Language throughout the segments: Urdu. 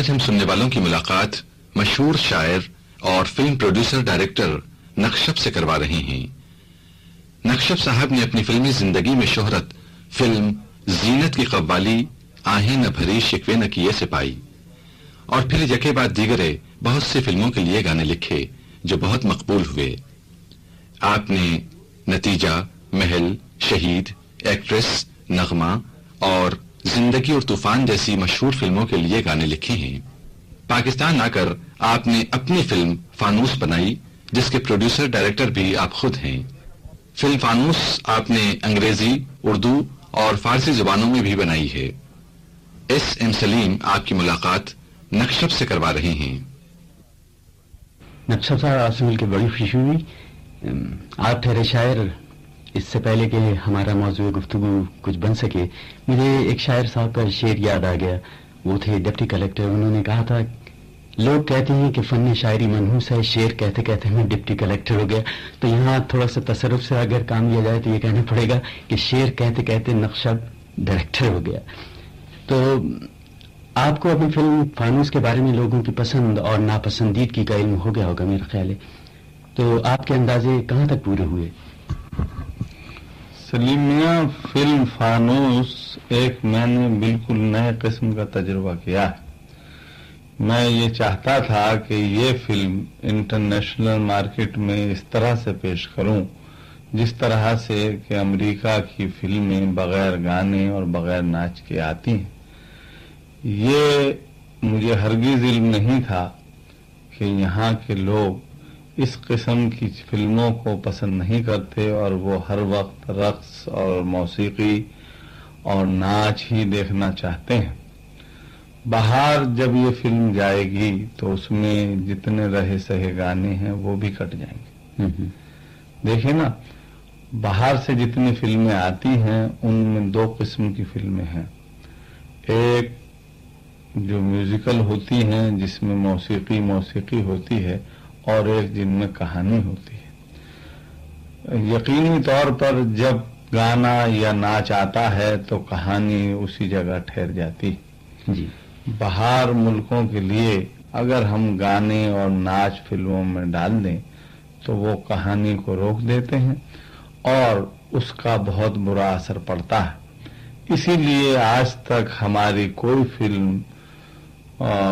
آج ہم سننے والوں کی ملاقات مشہور شاعر اور فلم پروڈیوسر ڈائریکٹر نقشب سے کروا رہے ہیں۔ نقشب صاحب نے اپنی فلمی زندگی میں شہرت، فلم، زینت کی قوالی آہیں نہ بھری شکوے نہ کیے سے پائی۔ اور پھر یکے بعد دیگرے بہت سی فلموں کے لیے گانے لکھے جو بہت مقبول ہوئے۔ آپ نے نتیجہ، محل، شہید، ایکٹریس، نغمہ اور زندگی اور طوفان جیسی مشہور فلموں کے لیے گانے لکھے ہیں۔ پاکستان آ کر آپ نے اپنی فلم فانوس بنائی، جس کے پروڈیوسر، ڈائریکٹر بھی آپ خود ہیں۔ فلم فانوس آپ نے انگریزی، اردو اور فارسی زبانوں میں بھی بنائی ہے۔ ایس ایم سلیم آپ کی ملاقات نقشب سے کروا رہے ہیں۔ نقشب صاحب، آپ سے مل کے بڑی خوشی ہوئی۔ آپ ٹھہرے شاعر اس سے پہلے کہ ہمارا موضوع گفتگو کچھ بن سکے، مجھے ایک شاعر صاحب کا شعر یاد آ گیا۔ وہ تھے ڈپٹی کلیکٹر انہوں نے کہا تھا، لوگ کہتے ہیں کہ فن شاعری منحوس ہے، شعر کہتے کہتے میں ڈپٹی کلیکٹر ہو گیا۔ تو یہاں تھوڑا سا تصرف سے اگر کام لیا جائے تو یہ کہنا پڑے گا کہ شعر کہتے کہتے نقشہ ڈائریکٹر ہو گیا۔ تو آپ کو اپنی فلم فانوس کے بارے میں لوگوں کی پسند اور ناپسندیدگی کا علم ہو گیا ہوگا میرا خیال ہے تو آپ کے اندازے کہاں تک پورے ہوئے؟ سلیم میاں، فلم فانوس ایک میں نے بالکل نئے قسم کا تجربہ کیا ہے۔ میں یہ چاہتا تھا کہ یہ فلم انٹرنیشنل مارکیٹ میں اس طرح سے پیش کروں، جس طرح سے کہ امریکہ کی فلمیں بغیر گانے اور بغیر ناچ کے آتی ہیں۔ یہ مجھے ہرگز علم نہیں تھا کہ یہاں کے لوگ اس قسم کی فلموں کو پسند نہیں کرتے اور وہ ہر وقت رقص اور موسیقی اور ناچ ہی دیکھنا چاہتے ہیں۔ باہر جب یہ فلم جائے گی تو اس میں جتنے رہے سہے گانے ہیں وہ بھی کٹ جائیں گے۔ دیکھیں نا باہر سے جتنی فلمیں آتی ہیں ان میں دو قسم کی فلمیں ہیں۔ ایک جو میوزیکل ہوتی ہیں جس میں موسیقی موسیقی ہوتی ہے اور ایک جن میں کہانی ہوتی ہے۔ یقینی طور پر جب گانا یا ناچ آتا ہے تو کہانی اسی جگہ ٹھہر جاتی جی۔ باہر ملکوں کے لیے اگر ہم گانے اور ناچ فلموں میں ڈال دیں تو وہ کہانی کو روک دیتے ہیں اور اس کا بہت برا اثر پڑتا ہے۔ اسی لیے آج تک ہماری کوئی فلم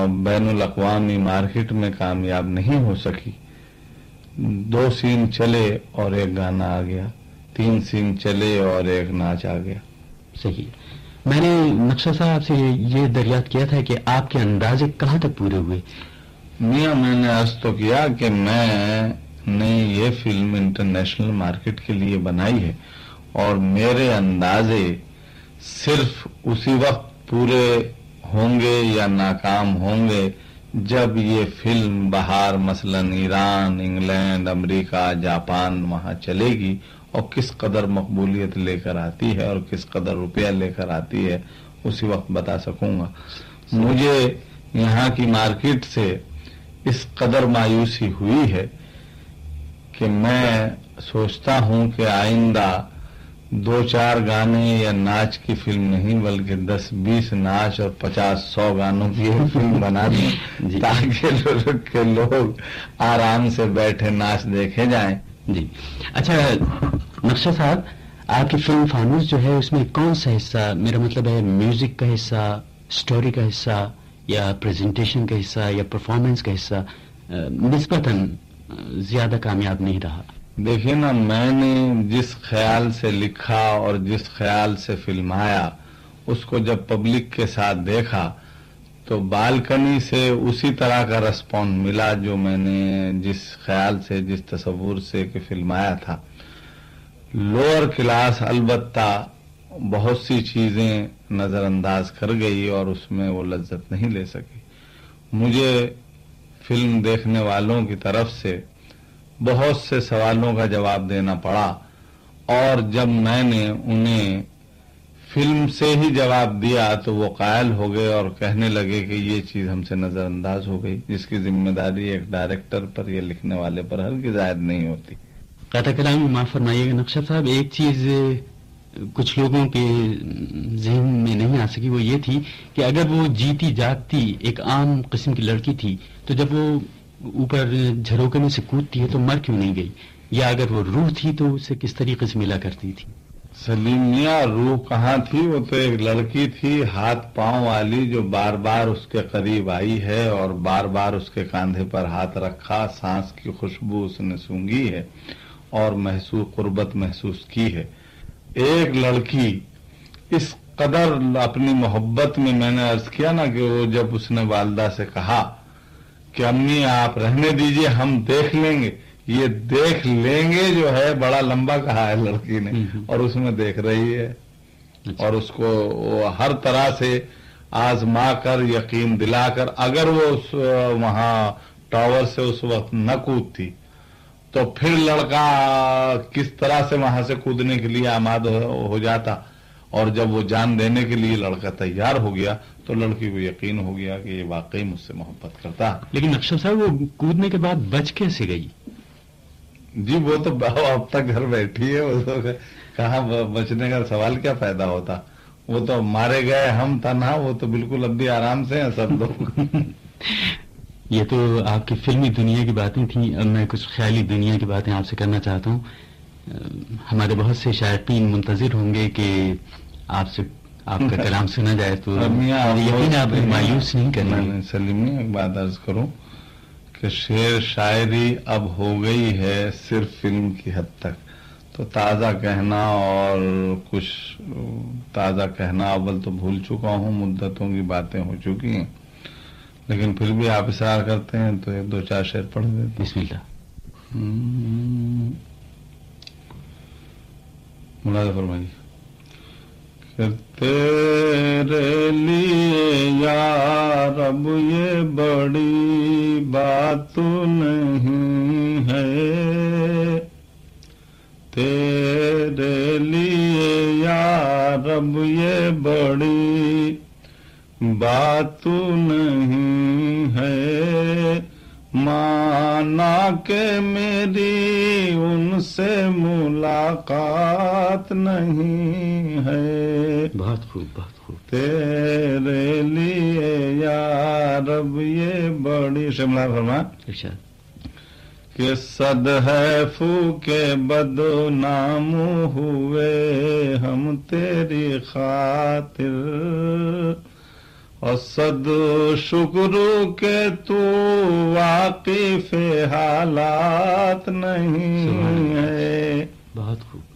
بین الاقوامی مارکیٹ میں کامیاب نہیں ہو سکی۔ دو سین چلے اور ایک گانا آ گیا۔ تین سین چلے اور ایک ناچ آ گیا۔ صحیح۔ میں نے نقشہ صاحب سے یہ دریافت کیا تھا کہ آپ کے اندازے کہاں تک پورے ہوئے؟ میاں میں نے عرض تو کیا کہ میں نے یہ فلم انٹرنیشنل مارکیٹ کے لیے بنائی ہے اور میرے اندازے صرف اسی وقت پورے ہوں گے یا ناکام ہوں گے، جب یہ فلم باہر مثلا ایران، انگلینڈ، امریکہ، جاپان وہاں چلے گی اور کس قدر مقبولیت لے کر آتی ہے اور کس قدر روپیہ لے کر آتی ہے، اسی وقت بتا سکوں گا۔ مجھے یہاں کی مارکیٹ سے اس قدر مایوسی ہوئی ہے کہ میں سوچتا ہوں کہ آئندہ دو چار گانے یا ناچ کی فلم نہیں بلکہ دس بیس ناچ اور پچاس سو گانوں کی فلم بنا دیں جی۔ تاکہ لوگ آرام سے بیٹھے ناچ دیکھے جائیں۔ جی۔ اچھا نقشہ صاحب آپ کی فلم فانوس جو ہے اس میں کون سا حصہ؟ میرا مطلب ہے میوزک کا حصہ اسٹوری کا حصہ یا پریزنٹیشن کا حصہ یا پرفارمنس کا حصہ نسبتاً زیادہ کامیاب نہیں رہا۔ دیکھیے نا، میں نے جس خیال سے لکھا اور جس خیال سے فلمایا، اس کو جب پبلک کے ساتھ دیکھا، تو بالکنی سے اسی طرح کا رسپانس ملا جو میں نے جس خیال سے، جس تصور سے کہ فلمایا تھا۔ لوور کلاس البتہ بہت سی چیزیں نظر انداز کر گئی اور اس میں وہ لذت نہیں لے سکی۔ مجھے فلم دیکھنے والوں کی طرف سے بہت سے سوالوں کا جواب دینا پڑا اور جب میں نے انہیں فلم سے ہی جواب دیا تو وہ قائل ہو گئے اور کہنے لگے کہ یہ چیز ہم سے نظر انداز ہو گئی، جس کی ذمہ داری ایک ڈائریکٹر پر یا لکھنے والے پر ہر کی زائد نہیں ہوتی۔ قطع کلام، معاف فرمائیے گا نقشہ صاحب، ایک چیز کچھ لوگوں کے ذہن میں نہیں آ سکی، وہ یہ تھی کہ اگر وہ جیتی جاگتی ایک عام قسم کی لڑکی تھی تو جب وہ اوپر جھروکے میں سے کودتی ہے تو مر کیوں نہیں گئی؟ یا اگر وہ روح تھی تو اسے کس طریقے سے ملا کرتی تھی؟ سلیمیا روح کہاں تھی؟ وہ تو ایک لڑکی تھی، ہاتھ پاؤں والی جو بار بار اس کے قریب آئی ہے اور بار بار اس کے کاندھے پر ہاتھ رکھا، سانس کی خوشبو اس نے سونگی ہے اور محسوس، قربت محسوس کی ہے۔ ایک لڑکی، اس قدر اپنی محبت میں میں نے عرض کیا نا کہ وہ جب اس نے والدہ سے کہا کہ امی آپ رہنے دیجیے ہم دیکھ لیں گے۔ یہ دیکھ لیں گے جو ہے بڑا لمبا کہا ہے لڑکی نے۔ اور اس میں دیکھ رہی ہے۔ اچھا۔ اور اس کو ہر طرح سے آزما کر یقین دلا کر۔ اگر وہ اس وہاں ٹاور سے اس وقت نہ کودتی تو پھر لڑکا کس طرح سے وہاں سے کودنے کے لیے آماد ہو جاتا؟ اور جب وہ جان دینے کے لیے لڑکا تیار ہو گیا تو لڑکی کو یقین ہو گیا کہ یہ واقعی مجھ سے محبت کرتا لیکن اکشر صاحب وہ کودنے کے بعد بچ کیسے گئی؟ جی وہ تو اب تک گھر بیٹھی ہے کہاں بچنے کا سوال کیا پیدا ہوتا۔ وہ تو مارے گئے ہم تنہا وہ تو بالکل اب بھی آرام سے ہیں سب لوگ۔ یہ تو آپ کی فلمی دنیا کی باتیں تھیں۔ اب میں کچھ خیالی دنیا کی باتیں آپ سے کرنا چاہتا ہوں۔ ہمارے بہت سے شائقین منتظر ہوں گے کہ آپ سے آپ کا کلام سنا جائے تو یقین آپ مایوس نہیں کرنا۔ سلیمی ایک بات عرض کروں کہ شعر شاعری اب ہو گئی ہے صرف فلم کی حد تک۔ تو تازہ کہنا اور کچھ تازہ کہنا اول تو بھول چکا ہوں مدتوں کی باتیں ہو چکی ہیں۔ لیکن پھر بھی آپ اشار کرتے ہیں تو ایک دو چار شعر پڑھ دیتے بسم اللہ۔ ملازم فرمائیے۔ تیرے لیے یا رب یہ بڑی بات نہیں ہے۔ تیرے لیے یا رب یہ بڑی بات نہیں ہے۔ مانا کہ میری ان سے ملاقات نہیں ہے۔ بہت خوب بہت خوب۔ تیرے لیے یا رب یہ بڑی شملہ فرما۔ کہ صد ہے فو کے بد نام ہوئے ہم تیری خاطر۔ اور صد شکر کے تو واقف حالات نہیں ہے بہت خوب۔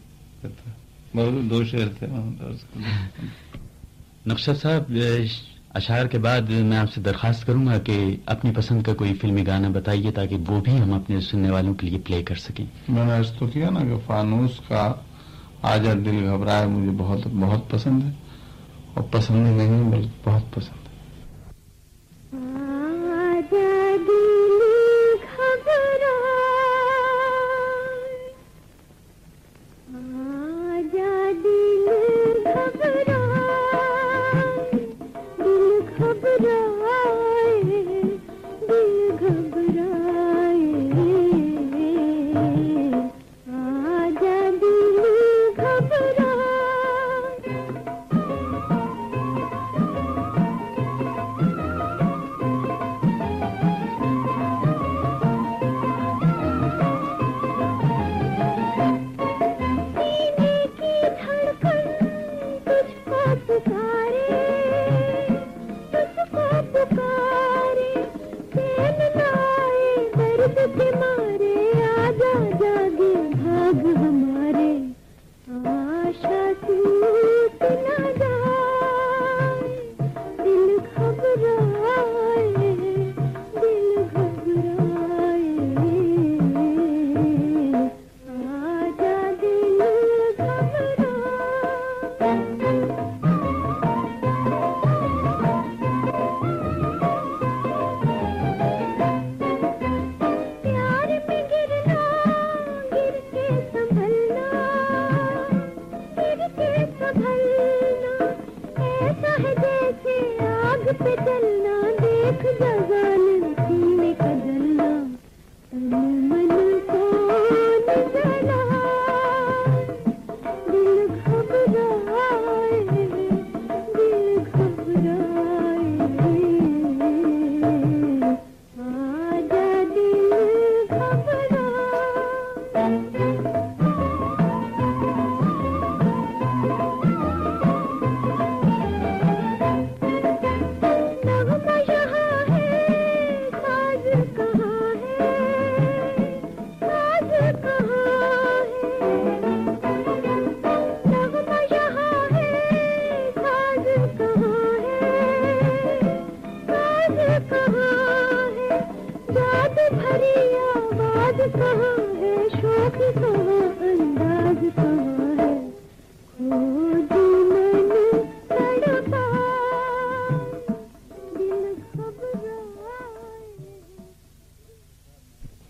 دو شعر تھے نقشہ صاحب اشعار کے بعد میں آپ سے درخواست کروں گا کہ اپنی پسند کا کوئی فلمی گانا بتائیے تاکہ وہ بھی ہم اپنے سننے والوں کے لیے پلے کر سکیں۔ میں نے تو کیا نا کہ فانوس کا آجا دل گھبرائے مجھے بہت بہت پسند ہے۔ اور پسند نہیں بلکہ بہت پسند۔ خبر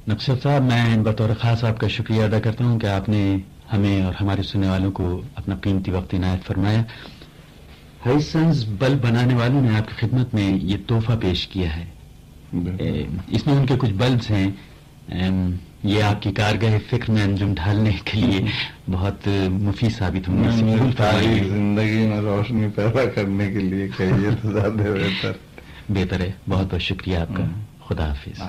نقشب صاحب میں بطور خاص آپ کا شکریہ ادا کرتا ہوں کہ آپ نے ہمیں اور ہمارے سننے والوں کو اپنا قیمتی وقت عنایت فرمایا۔ ہائی سنس بلب بنانے والوں نے آپ کی خدمت میں یہ تحفہ پیش کیا ہے۔ اس میں ان کے کچھ بلبس ہیں۔ یہ آپ کی کارگاہ فکر میں انجم ڈھالنے کے لیے بہت مفید ثابت ہوں گے زندگی میں روشنی پیدا کرنے کے لیے بہتر۔ بہتر ہے۔ بہت بہت شکریہ آپ کا۔ خدا حافظ۔